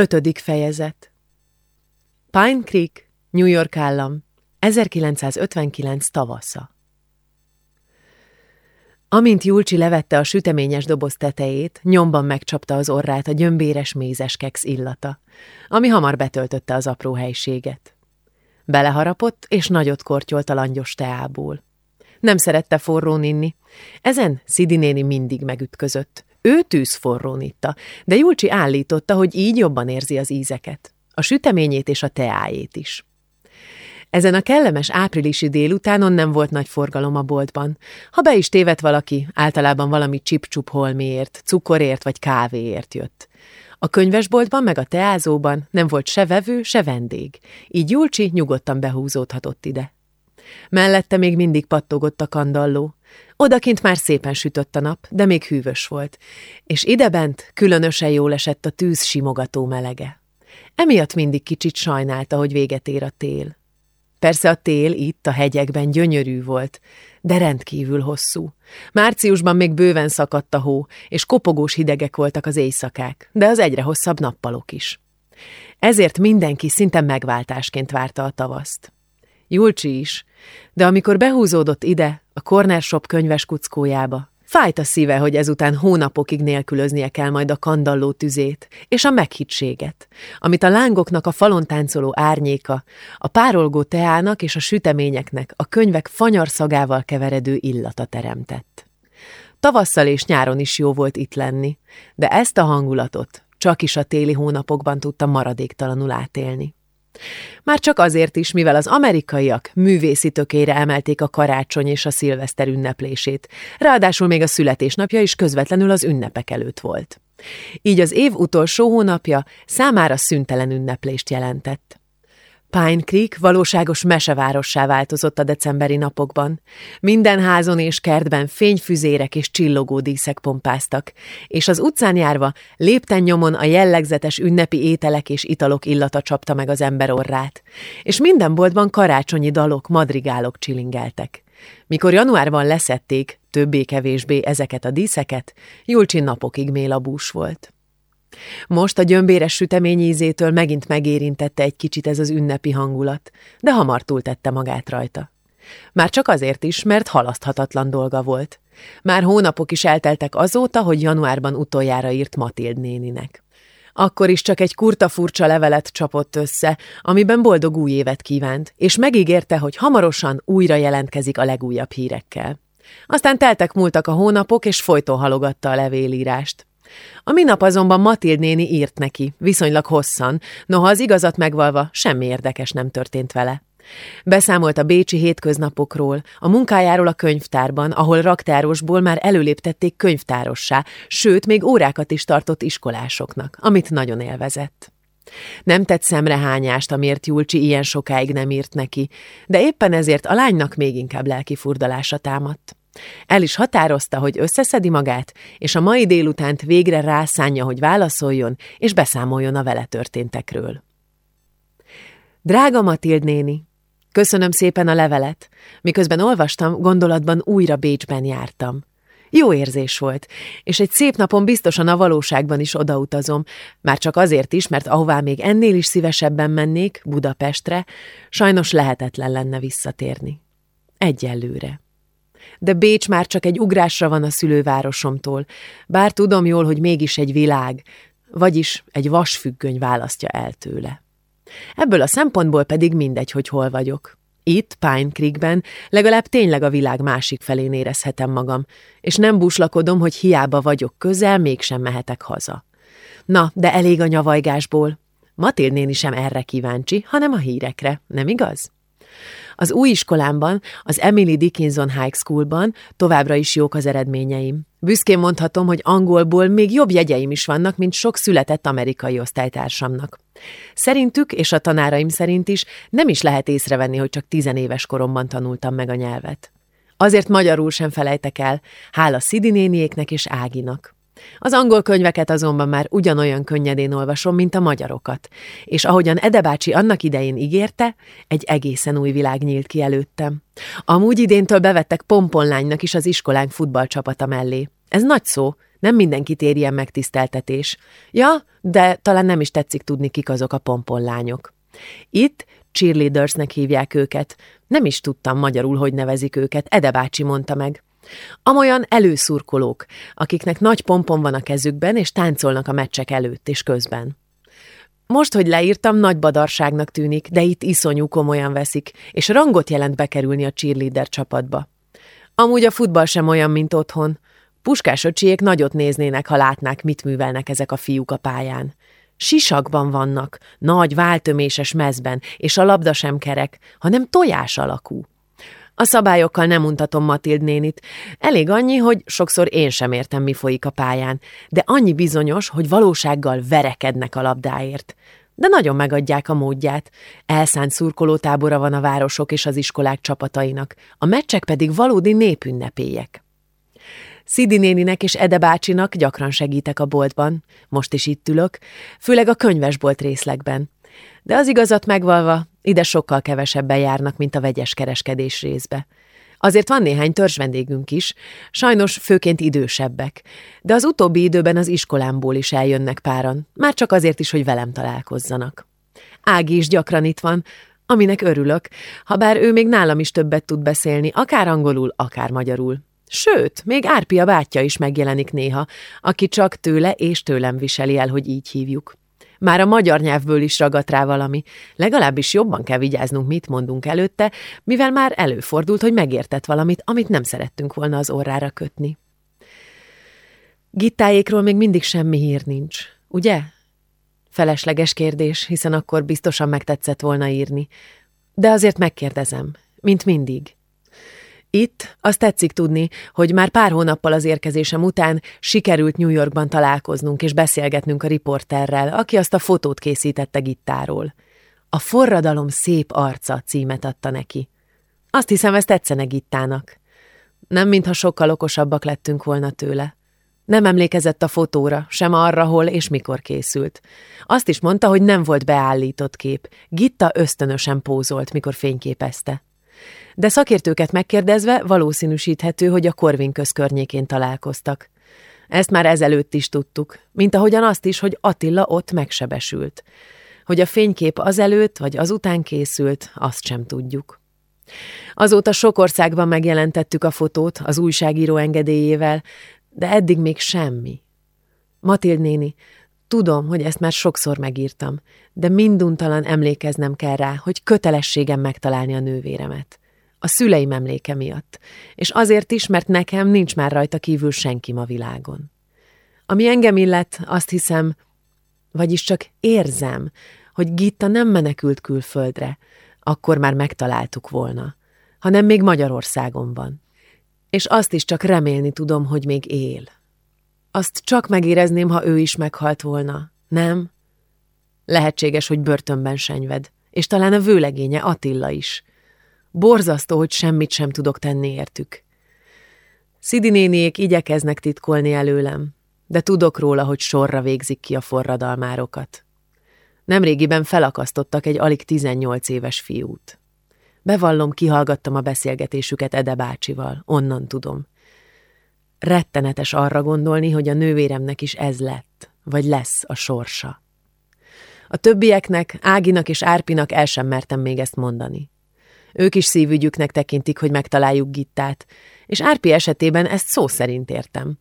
Ötödik fejezet Pine Creek, New York állam, 1959 tavasza. Amint Julcsi levette a süteményes doboz tetejét, nyomban megcsapta az orrát a gyömbéres mézes keksz illata, ami hamar betöltötte az apró helységet. Beleharapott, és nagyot kortyolt a langyos teából. Nem szerette forrón inni. Ezen Szidi néni mindig megütközött. Ő tűzforrón itta, de Julcsi állította, hogy így jobban érzi az ízeket. A süteményét és a teájét is. Ezen a kellemes áprilisi délutánon nem volt nagy forgalom a boltban. Ha be is tévedt valaki, általában valami csipcsup holmiért, cukorért vagy kávéért jött. A könyvesboltban meg a teázóban nem volt se vevő, se vendég, így Julcsi nyugodtan behúzódhatott ide. Mellette még mindig pattogott a kandalló. Odakint már szépen sütött a nap, de még hűvös volt, és idebent különösen jól esett a tűz simogató melege. Emiatt mindig kicsit sajnálta, hogy véget ér a tél. Persze a tél itt, a hegyekben gyönyörű volt, de rendkívül hosszú. Márciusban még bőven szakadt a hó, és kopogós hidegek voltak az éjszakák, de az egyre hosszabb nappalok is. Ezért mindenki szinte megváltásként várta a tavaszt. Julcsi is, de amikor behúzódott ide, a Corner Shop könyves kuckójába, fájt a szíve, hogy ezután hónapokig nélkülöznie kell majd a kandalló tüzét, és a meghittséget, amit a lángoknak a falon táncoló árnyéka, a párolgó teának és a süteményeknek a könyvek fanyar szagával keveredő illata teremtett. Tavasszal és nyáron is jó volt itt lenni, de ezt a hangulatot csak is a téli hónapokban tudta maradéktalanul átélni. Már csak azért is, mivel az amerikaiak művészi tökére emelték a karácsony és a szilveszter ünneplését, ráadásul még a születésnapja is közvetlenül az ünnepek előtt volt. Így az év utolsó hónapja számára szüntelen ünneplést jelentett. Pine Creek valóságos mesevárossá változott a decemberi napokban. Minden házon és kertben fényfüzérek és csillogó díszek pompáztak, és az utcán járva lépten nyomon a jellegzetes ünnepi ételek és italok illata csapta meg az ember orrát, és minden boltban karácsonyi dalok, madrigálok csilingeltek. Mikor januárban leszették, többé-kevésbé ezeket a díszeket, Julcsin napokig mélabús volt. Most a gyömbéres sütemény ízétől megint megérintette egy kicsit ez az ünnepi hangulat, de hamar túltette magát rajta. Már csak azért is, mert halaszthatatlan dolga volt. Már hónapok is elteltek azóta, hogy januárban utoljára írt Matild néninek. Akkor is csak egy kurta furcsa levelet csapott össze, amiben boldog új évet kívánt, és megígérte, hogy hamarosan újra jelentkezik a legújabb hírekkel. Aztán teltek múltak a hónapok, és folyton halogatta a levélírást. A minap azonban Matild néni írt neki, viszonylag hosszan, noha az igazat megvalva semmi érdekes nem történt vele. Beszámolt a bécsi hétköznapokról, a munkájáról a könyvtárban, ahol raktárosból már előléptették könyvtárossá, sőt, még órákat is tartott iskolásoknak, amit nagyon élvezett. Nem tett szemrehányást, amiért Julcsi ilyen sokáig nem írt neki, de éppen ezért a lánynak még inkább lelki furdalása támadt. El is határozta, hogy összeszedi magát, és a mai délutánt végre rászánja, hogy válaszoljon, és beszámoljon a vele történtekről. Drága Matild néni, köszönöm szépen a levelet. Miközben olvastam, gondolatban újra Bécsben jártam. Jó érzés volt, és egy szép napon biztosan a valóságban is odautazom, már csak azért is, mert ahová még ennél is szívesebben mennék, Budapestre, sajnos lehetetlen lenne visszatérni. Egyelőre de Bécs már csak egy ugrásra van a szülővárosomtól, bár tudom jól, hogy mégis egy világ, vagyis egy vasfüggöny választja el tőle. Ebből a szempontból pedig mindegy, hogy hol vagyok. Itt, Pine Creekben legalább tényleg a világ másik felén érezhetem magam, és nem búslakodom, hogy hiába vagyok közel, mégsem mehetek haza. Na, de elég a nyavajgásból. Matild néni sem erre kíváncsi, hanem a hírekre, nem igaz? Az új iskolámban, az Emily Dickinson High Schoolban továbbra is jók az eredményeim. Büszkén mondhatom, hogy angolból még jobb jegyeim is vannak, mint sok született amerikai osztálytársamnak. Szerintük és a tanáraim szerint is nem is lehet észrevenni, hogy csak tizenéves koromban tanultam meg a nyelvet. Azért magyarul sem felejtek el, hála Szidi néniéknek és Áginak. Az angol könyveket azonban már ugyanolyan könnyedén olvasom, mint a magyarokat, és ahogyan Ede bácsi annak idején ígérte, egy egészen új világ nyílt ki előttem. Amúgy idéntől bevettek pomponlánynak is az iskolánk futballcsapata mellé. Ez nagy szó, Nem mindenkit ér ilyen megtiszteltetés. Ja, de talán nem is tetszik tudni, kik azok a pomponlányok. Itt cheerleadersnek hívják őket. Nem is tudtam magyarul, hogy nevezik őket, Ede bácsi mondta meg. Amolyan előszurkolók, akiknek nagy pompon van a kezükben, és táncolnak a meccsek előtt és közben. Most, hogy leírtam, nagy badarságnak tűnik, de itt iszonyú komolyan veszik, és rangot jelent bekerülni a cheerleader csapatba. Amúgy a futball sem olyan, mint otthon. Puskás öcsiék nagyot néznének, ha látnák, mit művelnek ezek a fiúk a pályán. Sisakban vannak, nagy váltöméses mezben, és a labda sem kerek, hanem tojás alakú. A szabályokkal nem untatom Matild nénit. Elég annyi, hogy sokszor én sem értem, mi folyik a pályán, de annyi bizonyos, hogy valósággal verekednek a labdáért. De nagyon megadják a módját. Elszánt szurkolótábora van a városok és az iskolák csapatainak, a meccsek pedig valódi népünnepélyek. Szidi néninek és Ede bácsinak gyakran segítek a boltban, most is itt ülök, főleg a könyvesbolt részlegben. De az igazat megvalva, ide sokkal kevesebben járnak, mint a vegyes kereskedés részbe. Azért van néhány törzs vendégünk is, sajnos főként idősebbek, de az utóbbi időben az iskolámból is eljönnek páran, már csak azért is, hogy velem találkozzanak. Ági is gyakran itt van, aminek örülök, ha bár ő még nálam is többet tud beszélni, akár angolul, akár magyarul. Sőt, még Árpia bátyja is megjelenik néha, aki csak tőle és tőlem viseli el, hogy így hívjuk. Már a magyar nyelvből is ragadt rá valami, legalábbis jobban kell vigyáznunk, mit mondunk előtte, mivel már előfordult, hogy megértett valamit, amit nem szerettünk volna az orrára kötni. Gittájékról még mindig semmi hír nincs, ugye? Felesleges kérdés, hiszen akkor biztosan megtetszett volna írni. De azért megkérdezem, mint mindig. Itt azt tetszik tudni, hogy már pár hónappal az érkezésem után sikerült New Yorkban találkoznunk és beszélgetnünk a riporterrel, aki azt a fotót készítette Gittáról. A forradalom szép arca címet adta neki. Azt hiszem, ez tetszene Gittának. Nem mintha sokkal okosabbak lettünk volna tőle. Nem emlékezett a fotóra, sem arra, hol és mikor készült. Azt is mondta, hogy nem volt beállított kép. Gitta ösztönösen pózolt, mikor fényképezte de szakértőket megkérdezve valószínűsíthető, hogy a Korvin köz környékén találkoztak. Ezt már ezelőtt is tudtuk, mint ahogyan azt is, hogy Attila ott megsebesült. Hogy a fénykép azelőtt vagy azután készült, azt sem tudjuk. Azóta sok országban megjelentettük a fotót az újságíró engedélyével, de eddig még semmi. Matild néni, tudom, hogy ezt már sokszor megírtam, de minduntalan emlékeznem kell rá, hogy kötelességem megtalálni a nővéremet. A szüleim emléke miatt, és azért is, mert nekem nincs már rajta kívül senki a világon. Ami engem illet, azt hiszem, vagyis csak érzem, hogy Gitta nem menekült külföldre, akkor már megtaláltuk volna, hanem még Magyarországon van. És azt is csak remélni tudom, hogy még él. Azt csak megérezném, ha ő is meghalt volna, nem? Lehetséges, hogy börtönben senyved, és talán a vőlegénye Attila is – Borzasztó, hogy semmit sem tudok tenni értük. Szidi néniék igyekeznek titkolni előlem, de tudok róla, hogy sorra végzik ki a forradalmárokat. Nemrégiben felakasztottak egy alig 18 éves fiút. Bevallom, kihallgattam a beszélgetésüket Ede bácsival, onnan tudom. Rettenetes arra gondolni, hogy a nővéremnek is ez lett, vagy lesz a sorsa. A többieknek, Áginak és Árpinak el sem mertem még ezt mondani. Ők is szívügyüknek tekintik, hogy megtaláljuk Gittát, és Árpi esetében ezt szó szerint értem.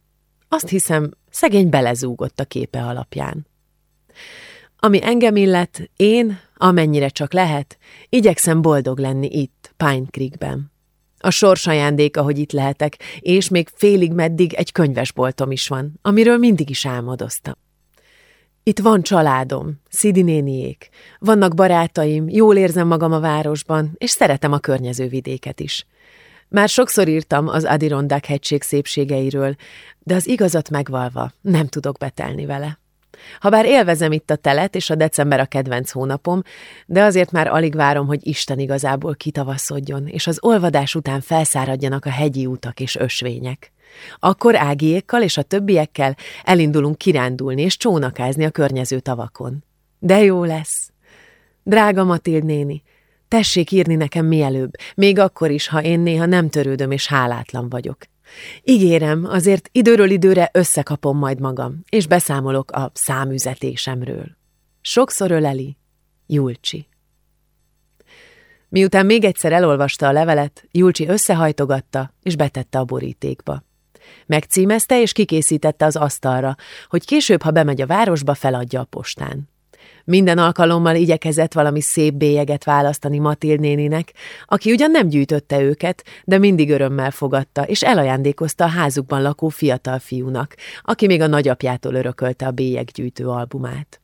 Azt hiszem, szegény belezúgott a képe alapján. Ami engem illet, én, amennyire csak lehet, igyekszem boldog lenni itt, Pine Creekben. A sors ajándéka, hogy itt lehetek, és még félig meddig egy könyvesboltom is van, amiről mindig is álmodoztam. Itt van családom, Szidi vannak barátaim, jól érzem magam a városban, és szeretem a környező vidéket is. Már sokszor írtam az Adirondack hegység szépségeiről, de az igazat megvalva nem tudok betelni vele. Habár élvezem itt a telet, és a december a kedvenc hónapom, de azért már alig várom, hogy Isten igazából kitavaszodjon, és az olvadás után felszáradjanak a hegyi utak és ösvények. Akkor Ágiékkal és a többiekkel elindulunk kirándulni és csónakázni a környező tavakon. De jó lesz! Drága Matild néni, tessék írni nekem mielőbb, még akkor is, ha én néha nem törődöm és hálátlan vagyok. Ígérem, azért időről időre összekapom majd magam, és beszámolok a számüzetésemről. Sokszor öleli, Julcsi. Miután még egyszer elolvasta a levelet, Julcsi összehajtogatta, és betette a borítékba. Megcímezte és kikészítette az asztalra, hogy később, ha bemegy a városba, feladja a postán. Minden alkalommal igyekezett valami szép bélyeget választani Matild néninek, aki ugyan nem gyűjtötte őket, de mindig örömmel fogadta, és elajándékozta a házukban lakó fiatal fiúnak, aki még a nagyapjától örökölte a bélyeggyűjtő albumát.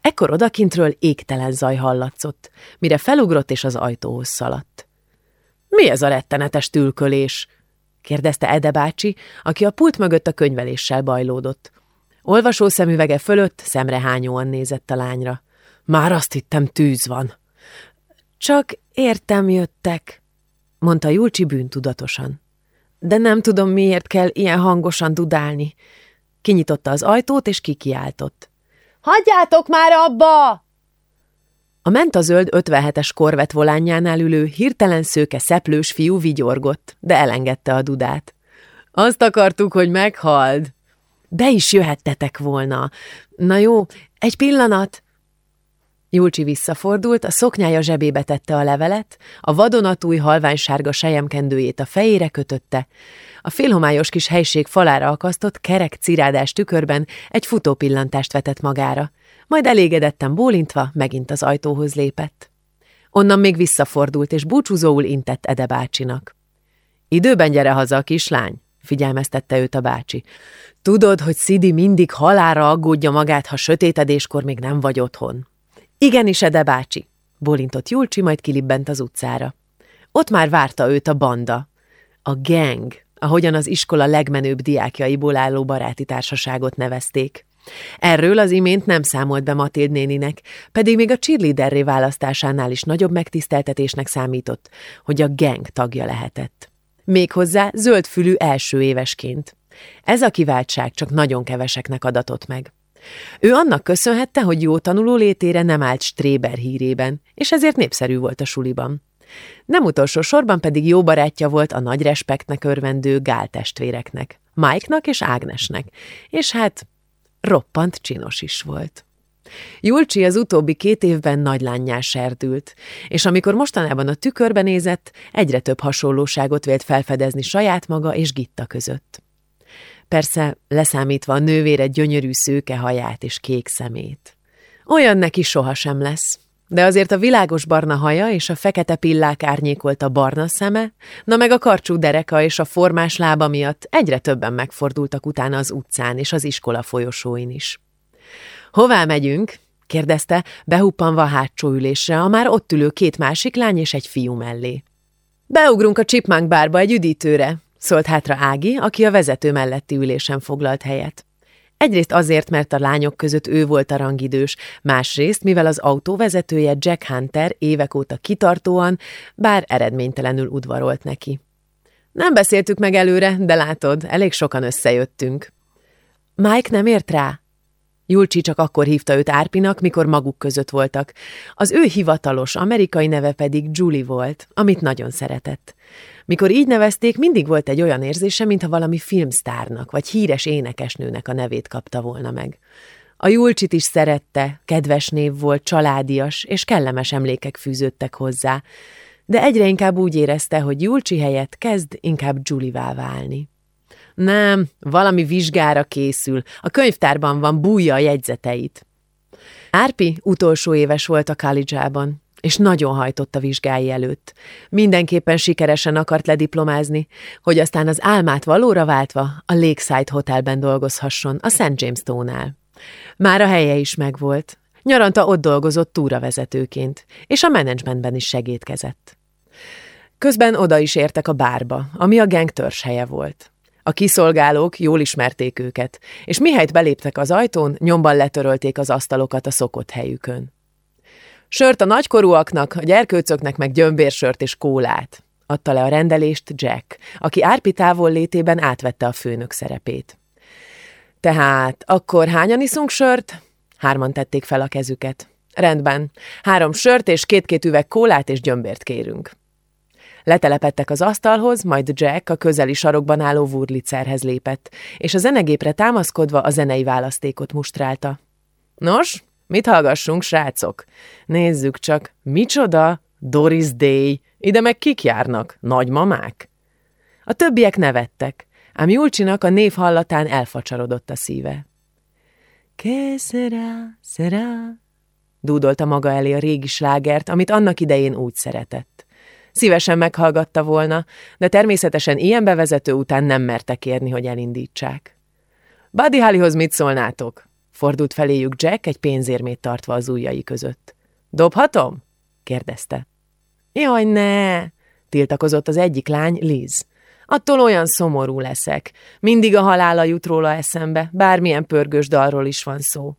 Ekkor odakintről égtelen zaj hallatszott, mire felugrott és az ajtóhoz szaladt. – Mi ez a rettenetes tülkölés? – kérdezte Ede bácsi, aki a pult mögött a könyveléssel bajlódott. Olvasó szemüvege fölött szemrehányóan nézett a lányra. Már azt hittem, tűz van. Csak értem jöttek, mondta Julcsi bűntudatosan. De nem tudom, miért kell ilyen hangosan dudálni. Kinyitotta az ajtót, és kikiáltott. Hagyjátok már abba! A mentazöld 57-es korvet volánjánál ülő, hirtelen szőke szeplős fiú vigyorgott, de elengedte a dudát. Azt akartuk, hogy meghald, be is jöhettetek volna. Na jó, egy pillanat! Julcsi visszafordult, a szoknyája zsebébe tette a levelet, a vadonatúj halványsárga sejemkendőjét a fejére kötötte, a félhomályos kis helység falára akasztott, kerek cirádás tükörben egy futópillantást vetett magára, majd elégedetten bólintva megint az ajtóhoz lépett. Onnan még visszafordult, és búcsúzóul intett Ede bácsinak. Időben gyere haza, kislány, figyelmeztette őt a bácsi. Tudod, hogy Szidi mindig halára aggódja magát, ha sötétedéskor még nem vagy otthon. Igenis, Ede bácsi, bólintott Julcsi, majd kilibbent az utcára. Ott már várta őt a banda. A gang, ahogyan az iskola legmenőbb diákjaiból álló baráti társaságot nevezték. Erről az imént nem számolt be Matild néninek, pedig még a cheerleaderré választásánál is nagyobb megtiszteltetésnek számított, hogy a gang tagja lehetett. Méghozzá zöldfülű első évesként. Ez a kiváltság csak nagyon keveseknek adatott meg. Ő annak köszönhette, hogy jó tanuló létére nem állt Stréber hírében, és ezért népszerű volt a suliban. Nem utolsó sorban pedig jó barátja volt a nagy respektnek örvendő Gál testvéreknek, Mike-nak és Ágnesnek, és hát roppant csinos is volt. Julcsi az utóbbi két évben nagylányjá serdült, és amikor mostanában a tükörbe nézett, egyre több hasonlóságot vélt felfedezni saját maga és Gitta között. Persze leszámítva a nővére gyönyörű szőke haját és kék szemét. Olyan neki sohasem lesz, de azért a világos barna haja és a fekete pillák a barna szeme, na meg a karcsú dereka és a formás lába miatt egyre többen megfordultak utána az utcán és az iskola folyosóin is. Hová megyünk? kérdezte, behuppanva a hátsó ülésre, a már ott ülő két másik lány és egy fiú mellé. Beugrunk a Chipmunk bárba egy üdítőre, szólt hátra Ági, aki a vezető melletti ülésen foglalt helyet. Egyrészt azért, mert a lányok között ő volt a rangidős, másrészt, mivel az autóvezetője Jack Hunter évek óta kitartóan, bár eredménytelenül udvarolt neki. Nem beszéltük meg előre, de látod, elég sokan összejöttünk. Mike nem ért rá? Julcsi csak akkor hívta őt Árpinak, mikor maguk között voltak. Az ő hivatalos amerikai neve pedig Julie volt, amit nagyon szeretett. Mikor így nevezték, mindig volt egy olyan érzése, mintha valami filmsztárnak vagy híres énekesnőnek a nevét kapta volna meg. A Julcsit is szerette, kedves név volt, családias, és kellemes emlékek fűződtek hozzá, de egyre inkább úgy érezte, hogy Julcsi helyett kezd inkább Julivá válni. Nem, valami vizsgára készül. A könyvtárban van, bújja a jegyzeteit. Árpi utolsó éves volt a college és nagyon hajtott a vizsgái előtt. Mindenképpen sikeresen akart lediplomázni, hogy aztán az álmát valóra váltva a Lakeside Hotelben dolgozhasson, a St. James Tónál. Már a helye is megvolt. Nyaranta ott dolgozott túravezetőként, és a menedzsmentben is segítkezett. Közben oda is értek a bárba, ami a gang helye volt. A kiszolgálók jól ismerték őket, és mihelyt beléptek az ajtón, nyomban letörölték az asztalokat a szokott helyükön. Sört a nagykorúaknak, a gyerkőcöknek meg gyömbérsört és kólát, adta le a rendelést Jack, aki Árpi távol létében átvette a főnök szerepét. Tehát akkor hányan iszunk sört? Hárman tették fel a kezüket. Rendben, három sört és két-két üveg kólát és gyömbért kérünk. Letelepettek az asztalhoz, majd Jack a közeli sarokban álló Wurlitzerhez lépett, és a zenegépre támaszkodva a zenei választékot mustrálta. Nos, mit hallgassunk, srácok? Nézzük csak, micsoda? Doris Day. Ide meg kik járnak? Nagymamák? A többiek nevettek, ám Julcsinak a név hallatán elfacsarodott a szíve. Que será, será? Dúdolta maga elé a régi slágert, amit annak idején úgy szeretett. Szívesen meghallgatta volna, de természetesen ilyen bevezető után nem merte kérni, hogy elindítsák. Buddy Hollyhoz mit szólnátok? Fordult feléjük Jack egy pénzérmét tartva az ujjai között. Dobhatom? kérdezte. Jaj, ne! tiltakozott az egyik lány, Liz. Attól olyan szomorú leszek. Mindig a halála jut róla eszembe, bármilyen pörgős dalról is van szó.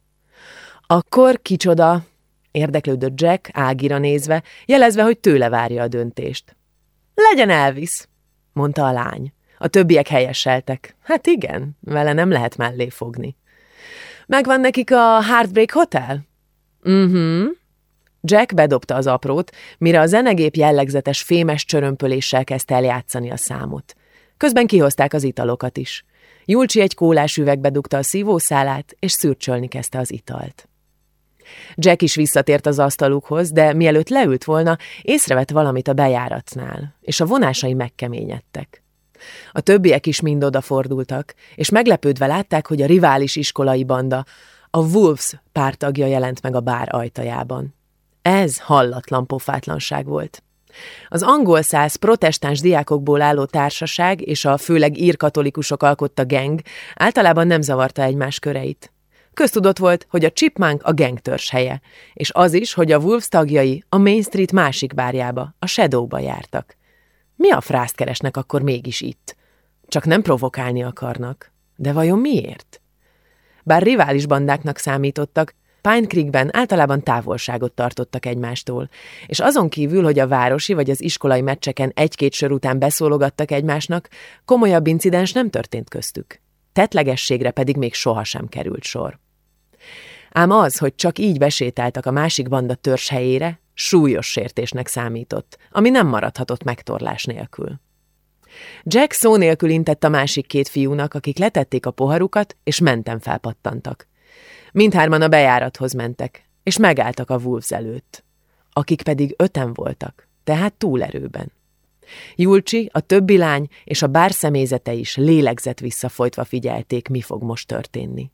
Akkor kicsoda? Érdeklődött Jack, Ágira nézve, jelezve, hogy tőle várja a döntést. Legyen Elvis, mondta a lány. A többiek helyeseltek. Hát igen, vele nem lehet mellé fogni. Megvan nekik a Heartbreak Hotel? Mhm. Uh-huh. Jack bedobta az aprót, mire a zenegép jellegzetes fémes csörömpöléssel kezdte el játszani a számot. Közben kihozták az italokat is. Julcsi egy kólás üvegbe dugta a szívószálát, és szürcsölni kezdte az italt. Jack is visszatért az asztalukhoz, de mielőtt leült volna, észrevett valamit a bejáratnál, és a vonásai megkeményedtek. A többiek is mind odafordultak, és meglepődve látták, hogy a rivális iskolai banda, a Wolves pártagja jelent meg a bár ajtajában. Ez hallatlan pofátlanság volt. Az angol száz protestáns diákokból álló társaság és a főleg írkatolikusok alkotta geng általában nem zavarta egymás köreit. Köztudott volt, hogy a Chipmunk a gengtörs helye, és az is, hogy a Wolves tagjai a Main Street másik bárjába, a Shadowba jártak. Mi a frászt keresnek akkor mégis itt? Csak nem provokálni akarnak. De vajon miért? Bár rivális bandáknak számítottak, Pine Creekben általában távolságot tartottak egymástól, és azon kívül, hogy a városi vagy az iskolai meccseken egy-két sör után beszólogattak egymásnak, komolyabb incidens nem történt köztük. Tetlegességre pedig még sohasem került sor. Ám az, hogy csak így besétáltak a másik banda törzs helyére, súlyos sértésnek számított, ami nem maradhatott megtorlás nélkül. Jack szó nélkül intett a másik két fiúnak, akik letették a poharukat, és menten felpattantak. Mindhárman a bejárathoz mentek, és megálltak a Wolves előtt, akik pedig öten voltak, tehát túlerőben. Julcsi, a többi lány és a bár személyzete is lélegzett visszafolytva figyelték, mi fog most történni.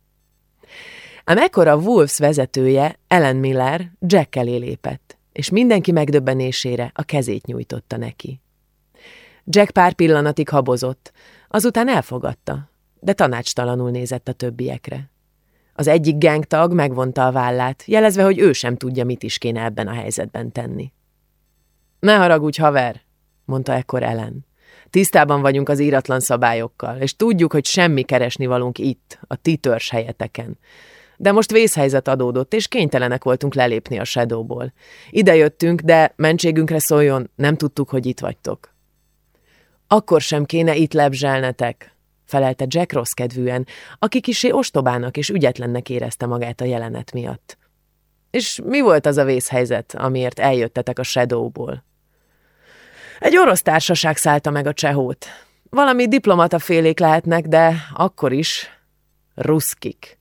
Ám ekkor a Wolves vezetője, Ellen Miller, Jack elé lépett, és mindenki megdöbbenésére a kezét nyújtotta neki. Jack pár pillanatig habozott, azután elfogadta, de tanácstalanul nézett a többiekre. Az egyik gengtag megvonta a vállát, jelezve, hogy ő sem tudja, mit is kéne ebben a helyzetben tenni. Ne haragudj, haver, mondta ekkor Ellen. Tisztában vagyunk az íratlan szabályokkal, és tudjuk, hogy semmi keresni valunk itt, a ti helyeteken. De most vészhelyzet adódott, és kénytelenek voltunk lelépni a Shadowból. Ide jöttünk, de mentségünkre szóljon, nem tudtuk, hogy itt vagytok. Akkor sem kéne itt lebzselnetek, felelte Jack rossz kedvűen, aki kisé ostobának és ügyetlennek érezte magát a jelenet miatt. És mi volt az a vészhelyzet, amiért eljöttetek a Shadowból? Egy orosz társaság szállta meg a csehót. Valami diplomata félék lehetnek, de akkor is ruszkik.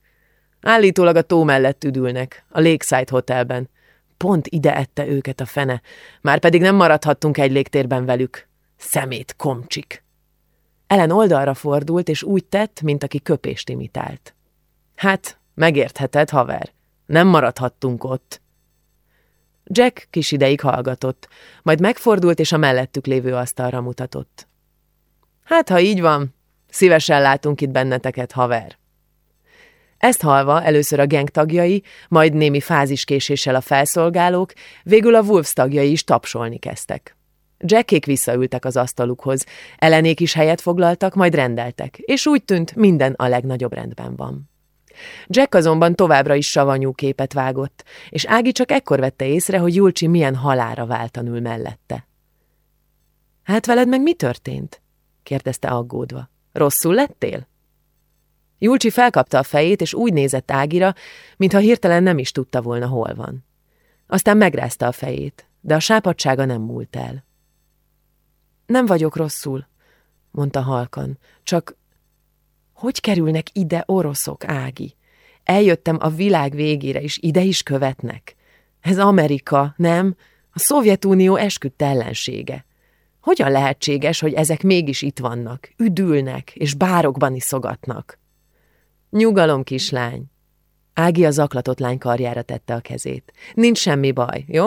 Állítólag a tó mellett üdülnek, a Lakeside Hotelben. Pont ide ette őket a fene, már pedig nem maradhattunk egy légtérben velük. Szemét komcsik. Ellen oldalra fordult, és úgy tett, mint aki köpést imitált. Hát, megértheted, haver. Nem maradhattunk ott. Jack kis ideig hallgatott, majd megfordult, és a mellettük lévő asztalra mutatott. Hát, ha így van, szívesen látunk itt benneteket, haver. Ezt halva először a geng tagjai, majd némi fáziskéséssel a felszolgálók, végül a Wolves tagjai is tapsolni kezdtek. Jackék visszaültek az asztalukhoz, Elenék is helyet foglaltak, majd rendeltek, és úgy tűnt, minden a legnagyobb rendben van. Jack azonban továbbra is savanyú képet vágott, és Ági csak ekkor vette észre, hogy Julcsi milyen halára váltan ül mellette. Hát veled meg mi történt? kérdezte aggódva. Rosszul lettél? Julcsi felkapta a fejét, és úgy nézett Ágira, mintha hirtelen nem is tudta volna, hol van. Aztán megrázta a fejét, de a sápadsága nem múlt el. Nem vagyok rosszul, mondta halkan, csak hogy kerülnek ide oroszok, Ági? Eljöttem a világ végére, és ide is követnek. Ez Amerika, nem? A Szovjetunió esküdt ellensége. Hogyan lehetséges, hogy ezek mégis itt vannak, üdülnek, és bárokban iszogatnak? Nyugalom, kislány. Ági a zaklatott lány karjára tette a kezét. Nincs semmi baj, jó?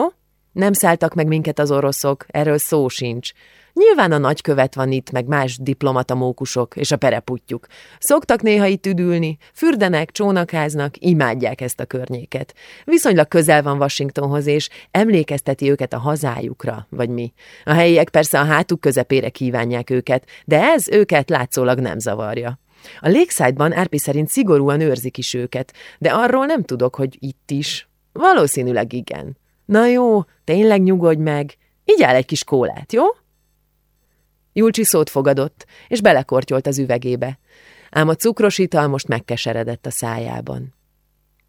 Nem szálltak meg minket az oroszok, erről szó sincs. Nyilván a nagykövet van itt, meg más diplomata mókusok, és a pereputjuk. Szoktak néha itt üdülni, fürdenek, csónakáznak, imádják ezt a környéket. Viszonylag közel van Washingtonhoz, és emlékezteti őket a hazájukra, vagy mi. A helyiek persze a hátuk közepére kívánják őket, de ez őket látszólag nem zavarja. A Lakeside-ban Árpi szerint szigorúan őrzik is őket, de arról nem tudok, hogy itt is. Valószínűleg igen. Na jó, tényleg nyugodj meg. Igyál egy kis kólát, jó? Julcsi szót fogadott, és belekortyolt az üvegébe, ám a cukros ital most megkeseredett a szájában.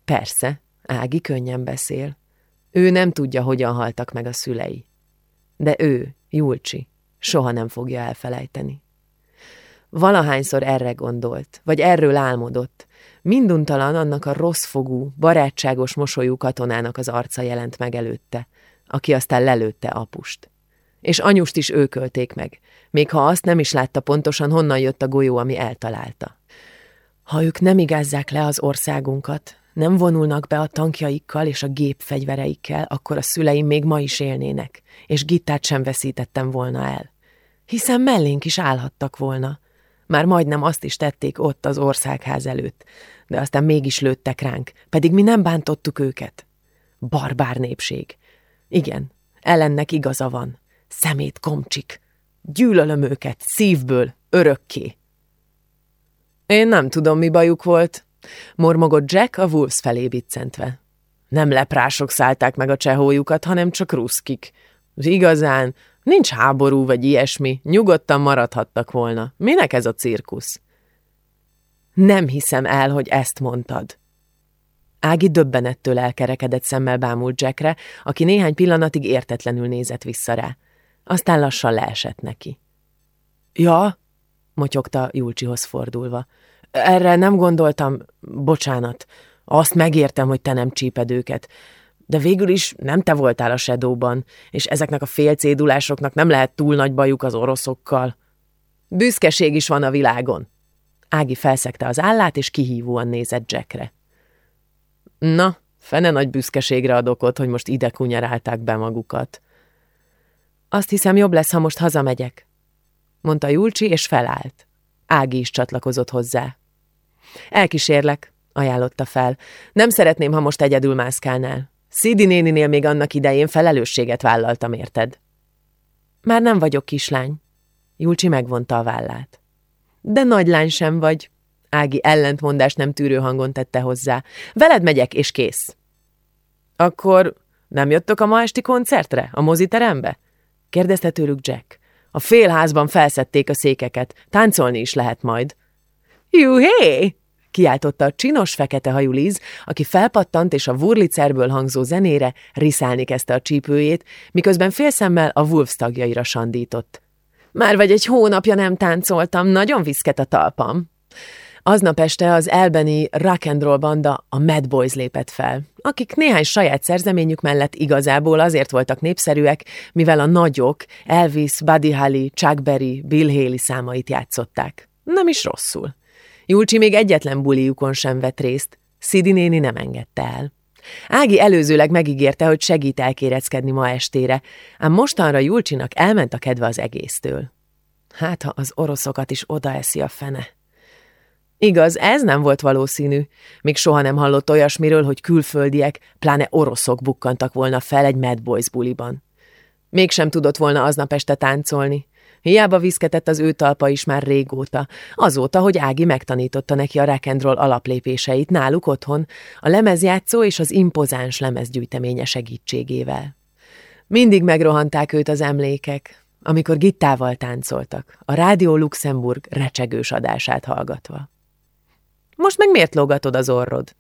Persze, Ági könnyen beszél. Ő nem tudja, hogyan haltak meg a szülei. De ő, Julcsi, soha nem fogja elfelejteni. Valahányszor erre gondolt, vagy erről álmodott, minduntalan annak a rosszfogú, barátságos mosolyú katonának az arca jelent meg előtte, aki aztán lelőtte apust. És anyust is őkölték meg, még ha azt nem is látta pontosan, honnan jött a golyó, ami eltalálta. Ha ők nem igázzák le az országunkat, nem vonulnak be a tankjaikkal és a gépfegyvereikkel, akkor a szüleim még ma is élnének, és Gittát sem veszítettem volna el. Hiszen mellénk is állhattak volna. Már majdnem azt is tették ott az országház előtt, de aztán mégis lőttek ránk, pedig mi nem bántottuk őket. Barbár népség. Igen, ellennek igaza van. Szemét komcsik. Gyűlölöm őket, szívből, örökké. Én nem tudom, mi bajuk volt, mormogott Jack a Wolves felé biccentve. Nem leprások szállták meg a csehójukat, hanem csak ruszkik. Igazán, nincs háború vagy ilyesmi, nyugodtan maradhattak volna. Minek ez a cirkusz? Nem hiszem el, hogy ezt mondtad. Ági döbbenettől elkerekedett szemmel bámult Jackre, aki néhány pillanatig értetlenül nézett vissza rá. Aztán lassan leesett neki. Ja, motyogta Julcsihoz fordulva. Erre nem gondoltam, bocsánat. Azt megértem, hogy te nem csíped őket. De végül is nem te voltál a sedóban, és ezeknek a félcédulásoknak nem lehet túl nagy bajuk az oroszokkal. Büszkeség is van a világon. Ági felszegte az állát, és kihívóan nézett Jackre. Na, fene nagy büszkeségre adok ott, hogy most ide kunyerálták be magukat. Azt hiszem, jobb lesz, ha most hazamegyek, mondta Julcsi, és felállt. Ági is csatlakozott hozzá. Elkísérlek, ajánlotta fel. Nem szeretném, ha most egyedül mászkálnál. Szidi néninél még annak idején felelősséget vállaltam, érted? Már nem vagyok kislány. Julcsi megvonta a vállát. De nagy lány sem vagy. Ági ellentmondás nem tűrő hangon tette hozzá. Veled megyek, és kész. Akkor nem jöttök a ma esti koncertre, a moziterembe? Kérdezte tőlük Jack. A félházban felszették a székeket, táncolni is lehet majd. Juhé! kiáltotta a csinos fekete hajú Liz, aki felpattant és a Wurlicerből hangzó zenére riszálni kezdte a csípőjét, miközben félszemmel a Wolves tagjaira sandított. Már vagy egy hónapja nem táncoltam, nagyon viszket a talpam. Aznap este az elbeni rock and roll banda, a Mad Boys lépett fel, akik néhány saját szerzeményük mellett igazából azért voltak népszerűek, mivel a nagyok Elvis, Buddy Holly, Chuck Berry, Bill Haley számait játszották. Nem is rosszul. Julcsi még egyetlen buliukon sem vett részt, Szidi néni nem engedte el. Ági előzőleg megígérte, hogy segít elkéreckedni ma estére, ám mostanra Julcsinak elment a kedve az egésztől. Hát, ha az oroszokat is odaeszi a fene. Igaz, ez nem volt valószínű. Még soha nem hallott olyasmiről, hogy külföldiek, pláne oroszok bukkantak volna fel egy Mad Boys buliban. Mégsem tudott volna aznap este táncolni. Hiába viszketett az ő talpa is már régóta, azóta, hogy Ági megtanította neki a rock'n'roll alaplépéseit náluk otthon, a lemezjátszó és az impozáns lemezgyűjteménye segítségével. Mindig megrohanták őt az emlékek, amikor gittával táncoltak, a Rádió Luxemburg recsegős adását hallgatva. Most meg miért lógatod az orrod?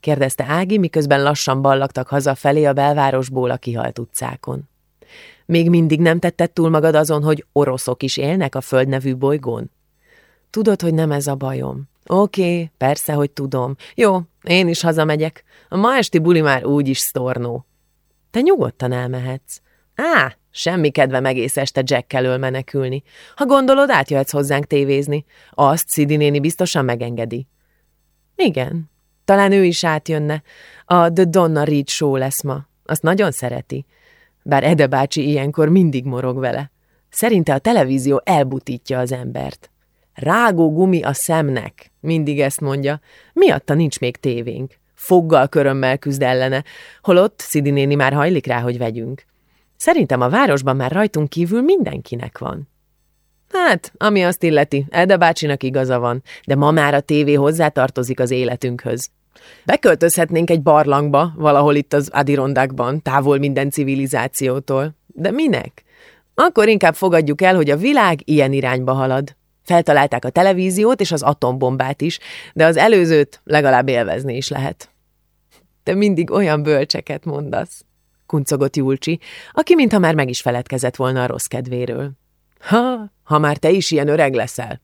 kérdezte Ági, miközben lassan ballagtak hazafelé a belvárosból a kihalt utcákon. Még mindig nem tetted túl magad azon, hogy oroszok is élnek a Föld nevű bolygón? Tudod, hogy nem ez a bajom. Oké, persze, hogy tudom. Jó, én is hazamegyek. A ma esti buli már úgyis sztornó. Te nyugodtan elmehetsz. Á, semmi kedve egész este Jack elől menekülni. Ha gondolod, átjöhetsz hozzánk tévézni. Azt Szidi néni biztosan megengedi. Igen, talán ő is átjönne. A The Donna Reed Show lesz ma. Azt nagyon szereti. Bár Ede bácsi ilyenkor mindig morog vele. Szerinte a televízió elbutítja az embert. Rágó gumi a szemnek, mindig ezt mondja. Miatta nincs még tévénk. Foggal körömmel küzd ellene, holott Szidi néni már hajlik rá, hogy vegyünk. Szerintem a városban már rajtunk kívül mindenkinek van. Hát, ami azt illeti, Ede bácsinak igaza van, de ma már a tévé hozzátartozik az életünkhöz. Beköltözhetnénk egy barlangba, valahol itt az Adirondákban, távol minden civilizációtól. De minek? Akkor inkább fogadjuk el, hogy a világ ilyen irányba halad. Feltalálták a televíziót és az atombombát is, de az előzőt legalább élvezni is lehet. Te mindig olyan bölcseket mondasz, kuncogott Julcsi, aki mintha már meg is feledkezett volna a rossz kedvéről. Ha, ha már te is ilyen öreg leszel.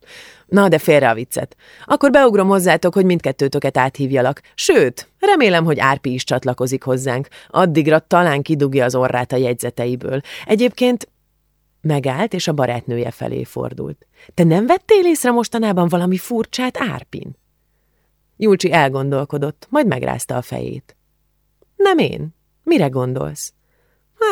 Na, de félre a viccet. Akkor beugrom hozzátok, hogy mindkettőtöket áthívjalak. Sőt, remélem, hogy Árpi is csatlakozik hozzánk. Addigra talán kidugja az orrát a jegyzeteiből. Egyébként megállt, és a barátnője felé fordult. Te nem vettél észre mostanában valami furcsát Árpin? Julcsi elgondolkodott, majd megrázta a fejét. Nem én. Mire gondolsz?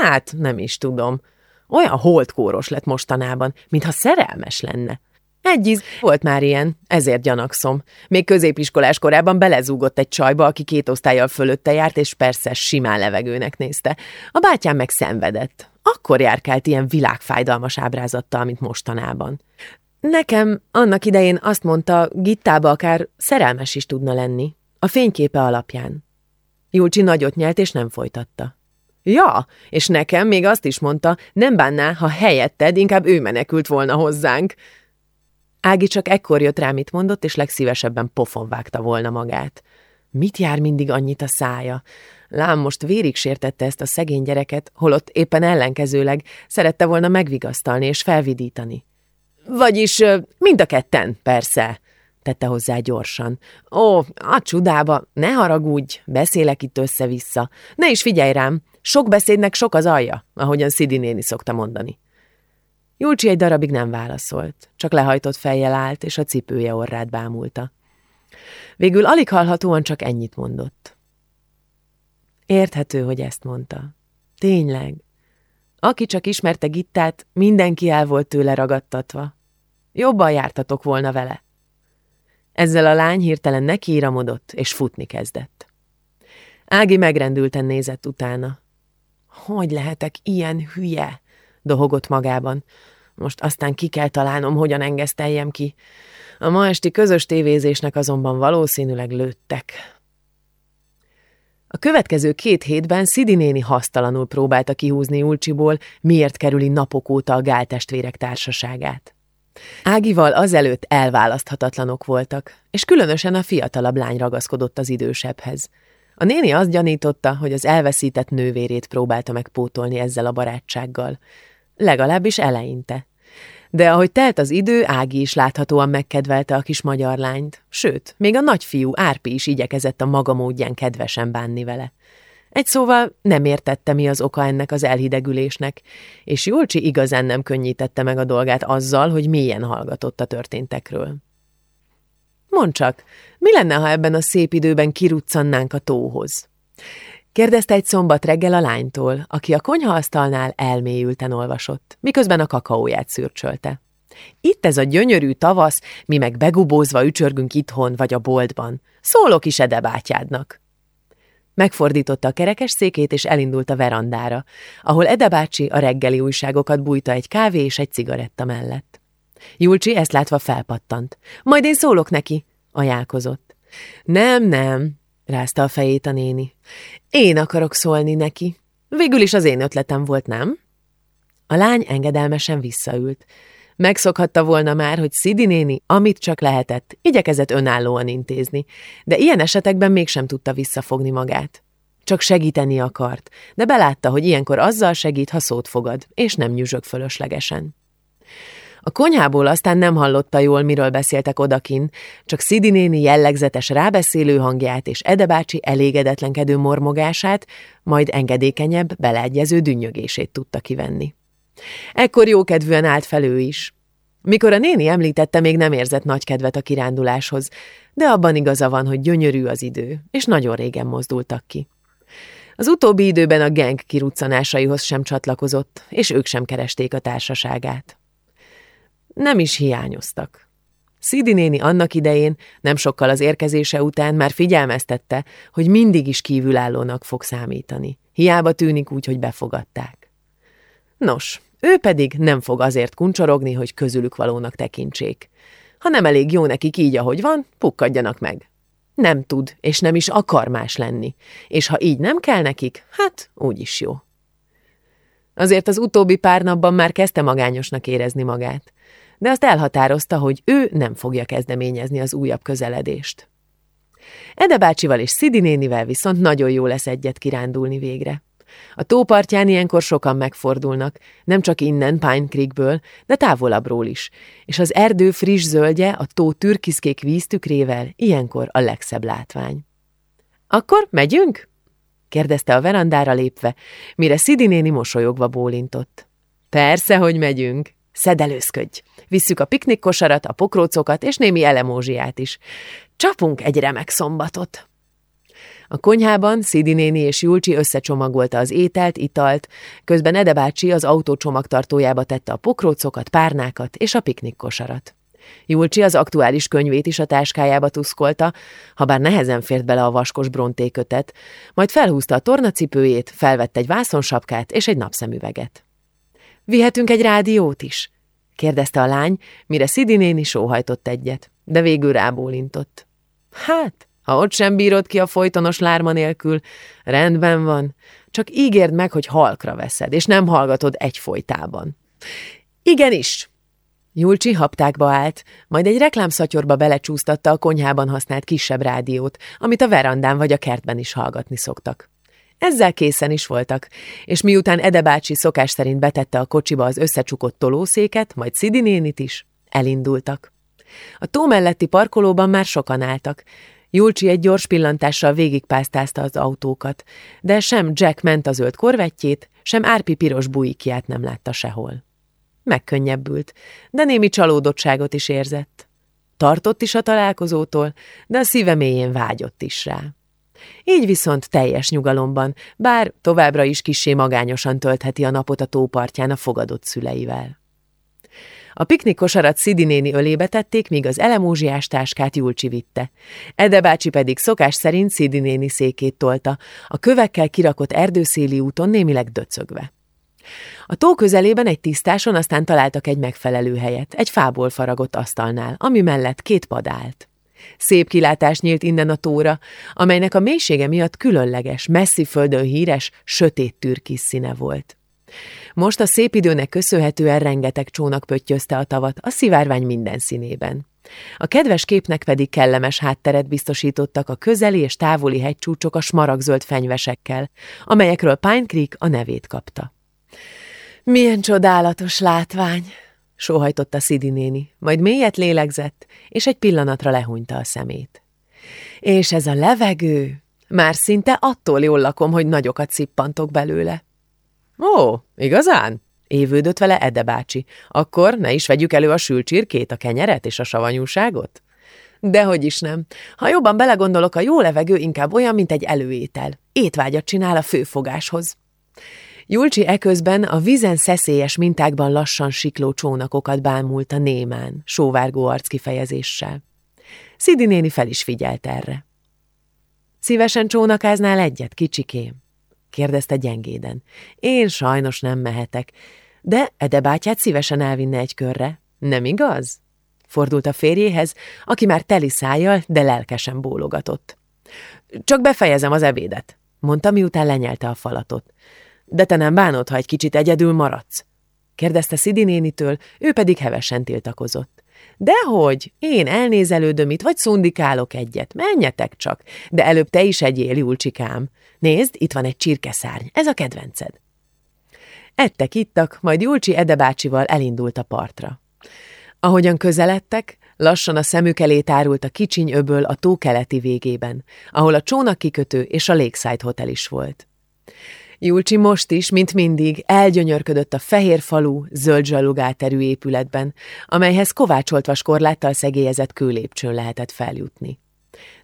Hát, nem is tudom. Olyan holdkóros lett mostanában, mintha szerelmes lenne. Egy volt már ilyen, ezért gyanakszom. Még középiskolás korában belezúgott egy csajba, aki két osztályjal fölötte járt, és persze simán levegőnek nézte. A bátyám meg szenvedett. Akkor járkált ilyen világfájdalmas ábrázattal, mint mostanában. Nekem annak idején azt mondta, Gittába akár szerelmes is tudna lenni. A fényképe alapján. Julcsi nagyot nyelt, és nem folytatta. Ja, és nekem még azt is mondta, nem bánná, ha helyetted inkább ő menekült volna hozzánk. Ági csak ekkor jött rá, mit mondott, és legszívesebben pofon vágta volna magát. Mit jár mindig annyit a szája? Lám most vérig sértette ezt a szegény gyereket, holott éppen ellenkezőleg szerette volna megvigasztalni és felvidítani. Vagyis mind a ketten, persze, tette hozzá gyorsan. Ó, a csudába, ne haragudj, beszélek itt össze-vissza. Ne is figyelj rám, sok beszédnek sok az alja, ahogyan Szidi néni szokta mondani. Julcsi egy darabig nem válaszolt, csak lehajtott fejjel állt, és a cipője orrát bámulta. Végül alig hallhatóan csak ennyit mondott. Érthető, hogy ezt mondta. Tényleg. Aki csak ismerte Gittát, mindenki el volt tőle ragadtatva. Jobban jártatok volna vele. Ezzel a lány hirtelen nekiíramodott, és futni kezdett. Ági megrendülten nézett utána. Hogy lehetek ilyen hülye? dohogott magában. Most aztán ki kell találnom, hogyan engeszteljem ki. A ma esti közös tévézésnek azonban valószínűleg lőttek. A következő két hétben Szidi néni hasztalanul próbálta kihúzni Ulcsiból, miért kerüli napok óta a gáltestvérek társaságát. Ágival azelőtt elválaszthatatlanok voltak, és különösen a fiatalabb lány ragaszkodott az idősebbhez. A néni azt gyanította, hogy az elveszített nővérét próbálta megpótolni ezzel a barátsággal. Legalábbis eleinte. De ahogy telt az idő, Ági is láthatóan megkedvelte a kis magyar lányt, sőt, még a nagyfiú Árpi is igyekezett a maga módján kedvesen bánni vele. Egy szóval nem értette, mi az oka ennek az elhidegülésnek, és Julcsi igazán nem könnyítette meg a dolgát azzal, hogy milyen hallgatott a történtekről. Mondd csak, mi lenne, ha ebben a szép időben kiruccannánk a tóhoz? Kérdezte egy szombat reggel a lánytól, aki a konyhaasztalnál elmélyülten olvasott, miközben a kakaóját szürcsölte. Itt ez a gyönyörű tavasz, mi meg begubózva ücsörgünk itthon vagy a boltban. Szólok is Ede bátyádnak. Megfordította a kerekes székét, és elindult a verandára, ahol Ede bácsi a reggeli újságokat bújta egy kávé és egy cigaretta mellett. Julcsi ezt látva felpattant. Majd én szólok neki, ajánlkozott. Nem, nem, rázta a fejét a néni. Én akarok szólni neki. Végül is az én ötletem volt, nem? A lány engedelmesen visszaült. Megszokhatta volna már, hogy Szidi néni, amit csak lehetett, igyekezett önállóan intézni, de ilyen esetekben mégsem tudta visszafogni magát. csak segíteni akart, de belátta, hogy ilyenkor azzal segít, ha szót fogad, és nem nyüzsög fölöslegesen. A konyhából aztán nem hallotta jól, miről beszéltek odakin, csak Szidi néni jellegzetes rábeszélő hangját és Ede bácsi elégedetlenkedő mormogását, majd engedékenyebb, beleegyező dünnyögését tudta kivenni. Ekkor jókedvűen állt fel ő is. Mikor a néni említette, még nem érzett nagy kedvet a kiránduláshoz, de abban igaza van, hogy gyönyörű az idő, és nagyon régen mozdultak ki. Az utóbbi időben a geng kiruccanásaihoz sem csatlakozott, és ők sem keresték a társaságát nem is hiányoztak. Szidi néni annak idején, nem sokkal az érkezése után már figyelmeztette, hogy mindig is kívülállónak fog számítani. Hiába tűnik úgy, hogy befogadták. Nos, ő pedig nem fog azért kuncsorogni, hogy közülük valónak tekintsék. Ha nem elég jó nekik így, ahogy van, pukkadjanak meg. Nem tud, és nem is akar más lenni. És ha így nem kell nekik, hát úgy is jó. Azért az utóbbi pár napban már kezdte magányosnak érezni magát de azt elhatározta, hogy ő nem fogja kezdeményezni az újabb közeledést. Ede bácsival és Szidi viszont nagyon jó lesz egyet kirándulni végre. A tópartján ilyenkor sokan megfordulnak, nem csak innen Pine Creekből, de távolabbról is, és az erdő friss zöldje a tó türkiszkék víztükrével ilyenkor a legszebb látvány. Akkor megyünk? kérdezte a verandára lépve, mire Szidi néni mosolyogva bólintott. Persze, hogy megyünk, Szedelőzködj! Visszük a piknikkosarat, a pokrócokat és némi elemózsiát is. Csapunk egy remek szombatot! A konyhában Szidi néni és Julcsi összecsomagolta az ételt, italt, közben Ede bácsi az autó csomagtartójába tette a pokrócokat, párnákat és a piknikkosarat. Julcsi az aktuális könyvét is a táskájába tuszkolta, ha bár nehezen fért bele a vaskos brontékötet, majd felhúzta a tornacipőjét, felvett egy vászonsapkát és egy napszemüveget. Vihetünk egy rádiót is? kérdezte a lány, mire Szidi néni sóhajtott egyet, de végül rábólintott. Hát, ha ott sem bírod ki a folytonos lárma nélkül, rendben van, csak ígérd meg, hogy halkra veszed, és nem hallgatod egy folytában. Igenis! Julcsi haptákba állt, majd egy reklámszatyorba belecsúsztatta a konyhában használt kisebb rádiót, amit a verandán vagy a kertben is hallgatni szoktak. Ezzel készen is voltak, és miután Ede bácsi szokás szerint betette a kocsiba az összecsukott tolószéket, majd Szidi is, elindultak. A tó melletti parkolóban már sokan álltak. Julcsi egy gyors pillantással végigpásztázta az autókat, de sem Jack ment a zöld korvettjét, sem Árpi piros bujikját nem látta sehol. Megkönnyebbült, de némi csalódottságot is érzett. Tartott is a találkozótól, de a szíve mélyén vágyott is rá. Így viszont teljes nyugalomban, bár továbbra is kissé magányosan töltheti a napot a tópartján a fogadott szüleivel. A piknikosarat Szidi néni ölébe tették, míg az elemózsiás táskát Julcsi vitte. Ede bácsi pedig szokás szerint Szidi néni székét tolta, a kövekkel kirakott erdőszéli úton némileg döcögve. A tó közelében egy tisztáson aztán találtak egy megfelelő helyet, egy fából faragott asztalnál, ami mellett két pad állt. Szép kilátás nyílt innen a tóra, amelynek a mélysége miatt különleges, messzi földön híres, sötét türkis színe volt. Most a szép időnek köszönhetően rengeteg csónak pöttyözte a tavat, a szivárvány minden színében. A kedves képnek pedig kellemes hátteret biztosítottak a közeli és távoli hegycsúcsok a smaragzöld fenyvesekkel, amelyekről Pine Creek a nevét kapta. Milyen csodálatos látvány! sóhajtotta Szidi néni, majd mélyet lélegzett, és egy pillanatra lehúnyta a szemét. És ez a levegő, már szinte attól jól lakom, hogy nagyokat szippantok belőle. Ó, igazán? Évődött vele Ede bácsi. Akkor ne is vegyük elő a sülcsirkét, a kenyeret és a savanyúságot? Dehogy is nem. Ha jobban belegondolok, a jó levegő inkább olyan, mint egy előétel. Étvágyat csinál a főfogáshoz. Julcsi eközben a vízen szeszélyes mintákban lassan sikló csónakokat bámulta némán, sóvárgó arckifejezéssel. Szidi néni fel is figyelt erre. Szívesen csónakáznál egyet, kicsikém? Kérdezte gyengéden. Én sajnos nem mehetek, de Ede bátyát szívesen elvinne egy körre, nem igaz? Fordult a férjéhez, aki már teli szájjal, de lelkesen bólogatott. Csak befejezem az ebédet, mondta, miután lenyelte a falatot. De te nem bánod, ha egy kicsit egyedül maradsz? kérdezte Szidi nénitől, ő pedig hevesen tiltakozott. Dehogy, én elnézelődöm itt, vagy szundikálok egyet, menjetek csak, de előbb te is egyél, Julcsikám. Nézd, itt van egy csirkeszárny, ez a kedvenced. Ettek, ittak, majd Julcsi Edebácsival elindult a partra. Ahogyan közeledtek, lassan a szemük elé tárult a kicsiny öböl a tó keleti végében, ahol a csónak kikötő és a Lakeside Hotel is volt. Julcsi most is, mint mindig, elgyönyörködött a fehér falú, zöld zsalugáterű épületben, amelyhez kovácsolt vaskorláttal szegélyezett kőlépcsőn lehetett feljutni.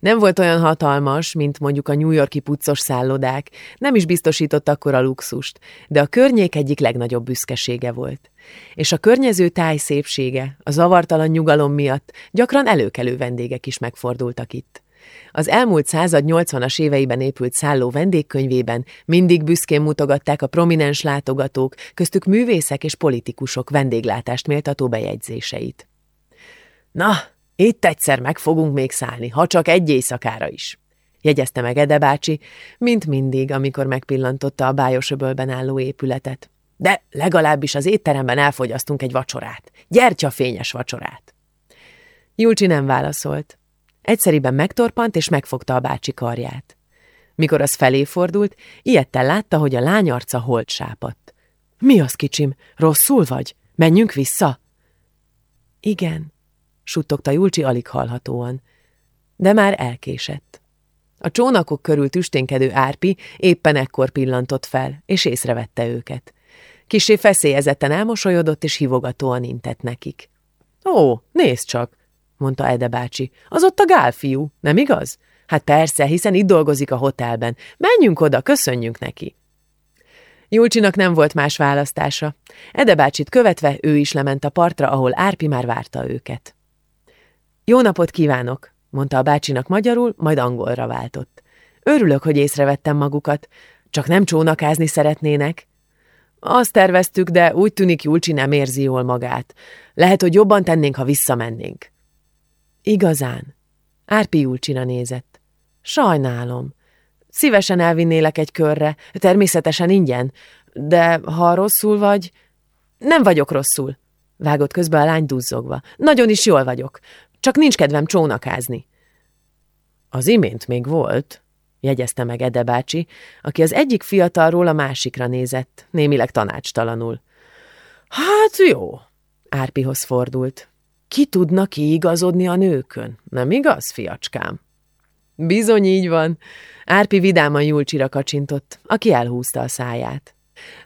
Nem volt olyan hatalmas, mint mondjuk a New Yorki puccos szállodák, nem is biztosított akkora luxust, de a környék egyik legnagyobb büszkesége volt. És a környező táj szépsége, a zavartalan nyugalom miatt gyakran előkelő vendégek is megfordultak itt. Az elmúlt század 80-as éveiben épült szálló vendégkönyvében mindig büszkén mutogatták a prominens látogatók, köztük művészek és politikusok vendéglátást méltató bejegyzéseit. Na, itt egyszer meg fogunk még szállni, ha csak egy éjszakára is, jegyezte meg Ede bácsi, mint mindig, amikor megpillantotta a bájosöbölben álló épületet. De legalábbis az étteremben elfogyasztunk egy vacsorát, gyertyafényes vacsorát. Julcsi nem válaszolt. Egyszeriben megtorpant és megfogta a bácsi karját. Mikor az felé fordult, ilyetten látta, hogy a lány arca holt sápadt. Mi az, kicsim? Rosszul vagy? Menjünk vissza? Igen, suttogta Julcsi alig hallhatóan. De már elkésett. A csónakok körül tüsténkedő árpi éppen ekkor pillantott fel, és észrevette őket. Kisé feszélyezetten elmosolyodott, és hivogatóan intett nekik. Ó, nézd csak, mondta Ede bácsi. Az ott a gálfiú, nem igaz? Hát persze, hiszen itt dolgozik a hotelben. Menjünk oda, köszönjünk neki. Julcsinak nem volt más választása. Ede bácsit követve ő is lement a partra, ahol Árpi már várta őket. Jó napot kívánok, mondta a bácsinak magyarul, majd angolra váltott. Örülök, hogy észrevettem magukat, csak nem csónakázni szeretnének. Azt terveztük, de úgy tűnik Julcsi nem érzi jól magát. Lehet, hogy jobban tennénk, ha visszamennénk. Igazán? Árpi Julcsina nézett. Sajnálom. Szívesen elvinnélek egy körre, természetesen ingyen, de ha rosszul vagy... Nem vagyok rosszul, vágott közbe a lány duzzogva. Nagyon is jól vagyok, csak nincs kedvem csónakázni. Az imént még volt, jegyezte meg Ede bácsi, aki az egyik fiatalról a másikra nézett, némileg tanácstalanul. Hát jó, Árpihoz fordult. Ki tudna kiigazodni a nőkön, nem igaz, fiacskám? Bizony így van. Árpi vidáman Julcsira kacsintott, aki elhúzta a száját.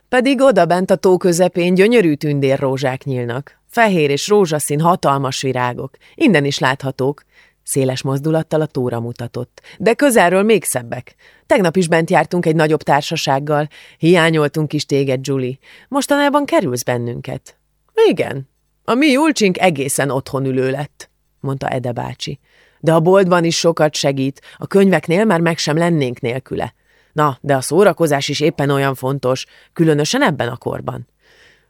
Pedig odabent a tó közepén gyönyörű tündérrózsák nyílnak. Fehér és rózsaszín hatalmas virágok. Innen is láthatók. Széles mozdulattal a tóra mutatott. De közelről még szebbek. Tegnap is bent jártunk egy nagyobb társasággal. Hiányoltunk is téged, Julie. Mostanában kerülsz bennünket. Igen, a mi Julcsink egészen otthonülő lett, mondta Ede bácsi. De a boltban is sokat segít, a könyveknél már meg sem lennénk nélküle. Na, de a szórakozás is éppen olyan fontos, különösen ebben a korban.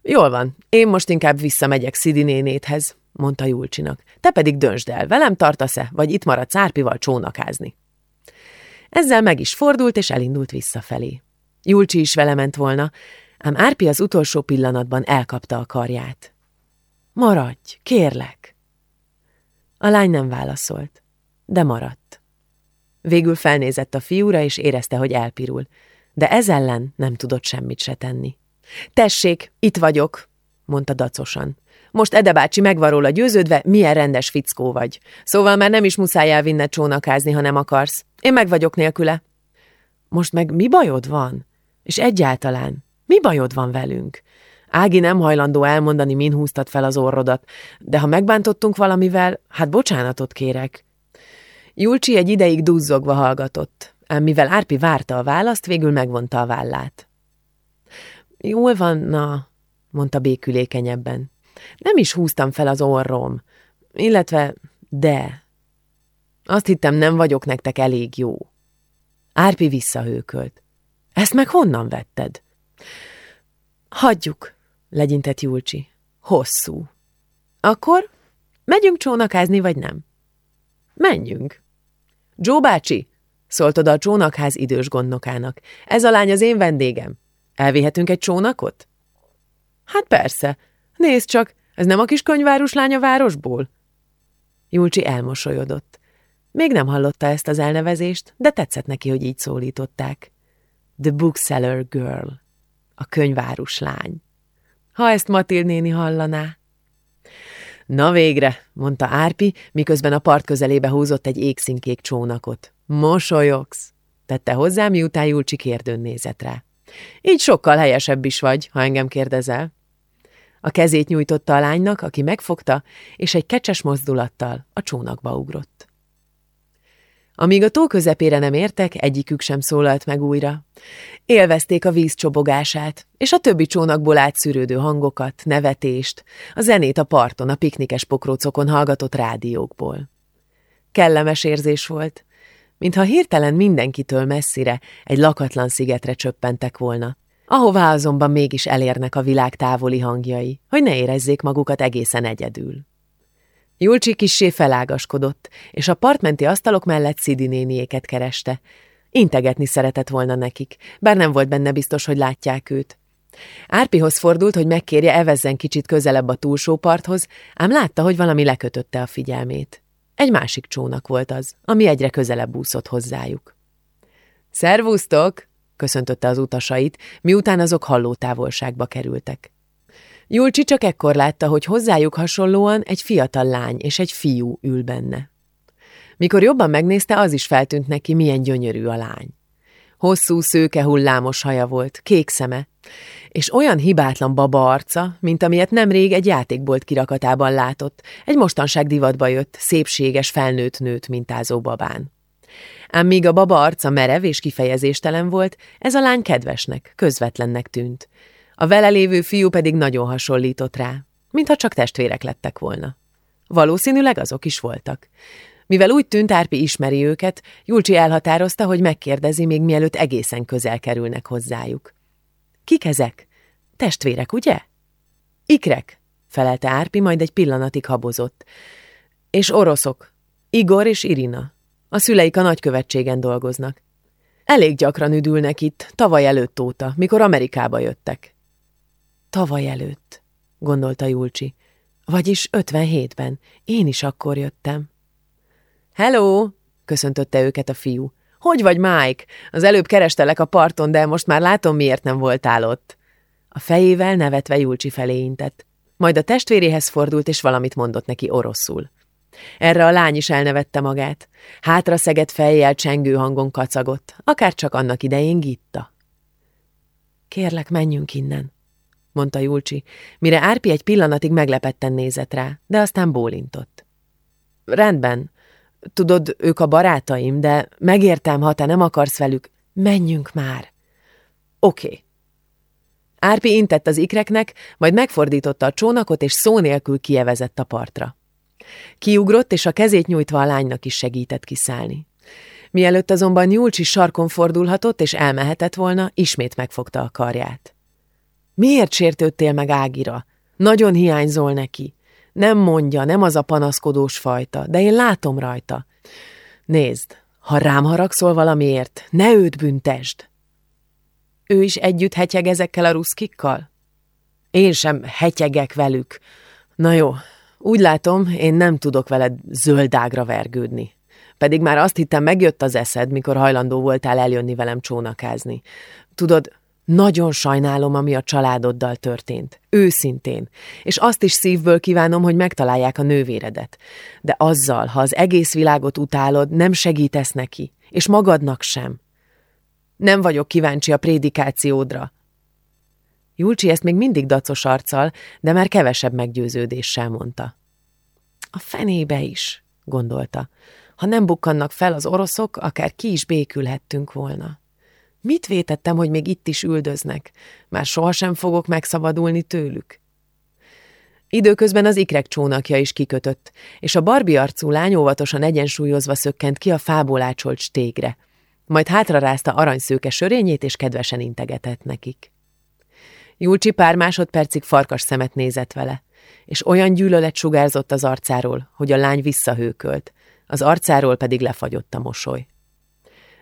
Jól van, én most inkább visszamegyek Szidi nénéthez, mondta Julcsinak. Te pedig döntsd el, velem tartasz-e, vagy itt maradsz Árpival csónakázni. Ezzel meg is fordult, és elindult visszafelé. Julcsi is vele ment volna, ám Árpi az utolsó pillanatban elkapta a karját. Maradj, kérlek! A lány nem válaszolt, de maradt. Végül felnézett a fiúra, és érezte, hogy elpirul, de ez ellen nem tudott semmit se tenni. Tessék, itt vagyok, mondta dacosan. Most Ede bácsi megvan róla győződve, milyen rendes fickó vagy. Szóval már nem is muszáj elvinned csónakázni, ha nem akarsz. Én meg vagyok nélküle. Most meg mi bajod van? És egyáltalán, mi bajod van velünk? Ági nem hajlandó elmondani, min húztad fel az orrodat, de ha megbántottunk valamivel, hát bocsánatot kérek. Julcsi egy ideig duzzogva hallgatott, ám mivel Árpi várta a választ, végül megvonta a vállát. Jól van, na, mondta békülékenyebben. Nem is húztam fel az orrom, illetve de. Azt hittem, nem vagyok nektek elég jó. Árpi visszahőkölt. Ezt meg honnan vetted? Hagyjuk, legyintett Julcsi. Hosszú. Akkor megyünk csónakázni, vagy nem? Menjünk. Joe bácsi, szólt oda a csónakház idős gondnokának. Ez a lány az én vendégem. Elvihetünk egy csónakot? Hát persze. Nézd csak, Ez nem a kis könyváruslány a városból? Julcsi elmosolyodott. Még nem hallotta ezt az elnevezést, de tetszett neki, hogy így szólították. The Bookseller Girl. A könyváruslány. Ha ezt Matild néni hallaná. Na végre, mondta Árpi, miközben a part közelébe húzott egy égszínkék csónakot. Mosolyogsz, tette hozzá, miután Julcsi kérdőn nézett rá. Így sokkal helyesebb is vagy, ha engem kérdezel. A kezét nyújtotta a lánynak, aki megfogta, és egy kecses mozdulattal a csónakba ugrott. Amíg a tó közepére nem értek, egyikük sem szólalt meg újra. Élvezték a víz csobogását, és a többi csónakból átszűrődő hangokat, nevetést, a zenét a parton, a piknikes pokrócokon hallgatott rádiókból. Kellemes érzés volt, mintha hirtelen mindenkitől messzire, egy lakatlan szigetre csöppentek volna, ahová azonban mégis elérnek a világ távoli hangjai, hogy ne érezzék magukat egészen egyedül. Julcsi kissé felágaskodott, és a partmenti asztalok mellett Szidi néniéket kereste. Integetni szeretett volna nekik, bár nem volt benne biztos, hogy látják őt. Árpihoz fordult, hogy megkérje evezzen kicsit közelebb a túlsó parthoz, ám látta, hogy valami lekötötte a figyelmét. Egy másik csónak volt az, ami egyre közelebb úszott hozzájuk. Szervusztok! köszöntötte az utasait, miután azok halló távolságba kerültek. Julcsi csak ekkor látta, hogy hozzájuk hasonlóan egy fiatal lány és egy fiú ül benne. Mikor jobban megnézte, az is feltűnt neki, milyen gyönyörű a lány. Hosszú, szőke hullámos haja volt, kék szeme, és olyan hibátlan baba arca, mint amilyet nemrég egy játékbolt kirakatában látott, egy mostanság divatba jött, szépséges felnőtt nőt mintázó babán. Ám míg a baba arca merev és kifejezéstelen volt, ez a lány kedvesnek, közvetlennek tűnt. A vele lévő fiú pedig nagyon hasonlított rá, mintha csak testvérek lettek volna. Valószínűleg azok is voltak. Mivel úgy tűnt, Árpi ismeri őket, Julcsi elhatározta, hogy megkérdezi, még mielőtt egészen közel kerülnek hozzájuk. Kik ezek? Testvérek, ugye? Ikrek, felelte Árpi, majd egy pillanatig habozott. És oroszok. Igor és Irina. A szüleik a nagykövetségen dolgoznak. Elég gyakran üdülnek itt, tavaly előtt óta, mikor Amerikába jöttek. Tavaly előtt, gondolta Julcsi. Vagyis 57-ben. Én is akkor jöttem. Hello! köszöntötte őket a fiú. Hogy vagy, Mike? Az előbb kerestelek a parton, de most már látom, miért nem voltál ott. A fejével nevetve Julcsi felé intett. Majd a testvéréhez fordult, és valamit mondott neki oroszul. Erre a lány is elnevette magát. Hátra szegett fejjel csengő hangon kacagott, akár csak annak idején Gitta. Kérlek, menjünk innen, mondta Julcsi, mire Árpi egy pillanatig meglepetten nézett rá, de aztán bólintott. Rendben, tudod, ők a barátaim, de megértem, ha te nem akarsz velük, menjünk már. Oké. Okay. Árpi intett az ikreknek, majd megfordította a csónakot, és szó nélkül kievezett a partra. Kiugrott, és a kezét nyújtva a lánynak is segített kiszállni. Mielőtt azonban Julcsi sarkon fordulhatott, és elmehetett volna, ismét megfogta a karját. Miért sértődtél meg Ágira? Nagyon hiányzol neki. Nem mondja, nem az a panaszkodós fajta, de én látom rajta. Nézd, ha rám haragszol valamiért, ne őt büntesd. Ő is együtt hetyeg ezekkel a ruszkikkal? Én sem hetyegek velük. Na jó, úgy látom, én nem tudok veled zöldágra vergődni. Pedig már azt hittem, megjött az eszed, mikor hajlandó voltál eljönni velem csónakázni. Tudod, nagyon sajnálom, ami a családoddal történt. Őszintén. És azt is szívből kívánom, hogy megtalálják a nővéredet. De azzal, ha az egész világot utálod, nem segítesz neki. És magadnak sem. Nem vagyok kíváncsi a prédikációdra. Julcsi ezt még mindig dacos arccal, de már kevesebb meggyőződéssel mondta. A fenébe is, gondolta. Ha nem bukkannak fel az oroszok, akár ki is békülhettünk volna. Mit vétettem, hogy még itt is üldöznek? Már sohasem fogok megszabadulni tőlük. Időközben az ikrek csónakja is kikötött, és a barbi arcú lány óvatosan egyensúlyozva szökkent ki a fából ácsolt stégre. Majd hátrarázta aranyszőke sörényét, és kedvesen integetett nekik. Julcsi pár másodpercig farkas szemet nézett vele, és olyan gyűlölet sugárzott az arcáról, hogy a lány visszahőkölt, az arcáról pedig lefagyott a mosoly.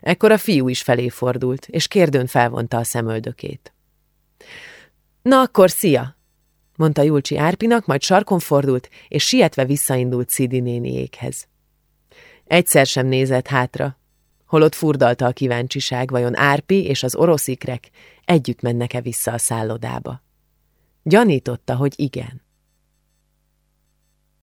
Ekkor a fiú is felé fordult, és kérdőn felvonta a szemöldökét. Na akkor szia! mondta Julcsi Árpinak, majd sarkon fordult, és sietve visszaindult Szidi néniékhez. Egyszer sem nézett hátra, holott furdalta a kíváncsiság, vajon Árpi és az oroszikrek együtt mennek-e vissza a szállodába. Gyanította, hogy igen.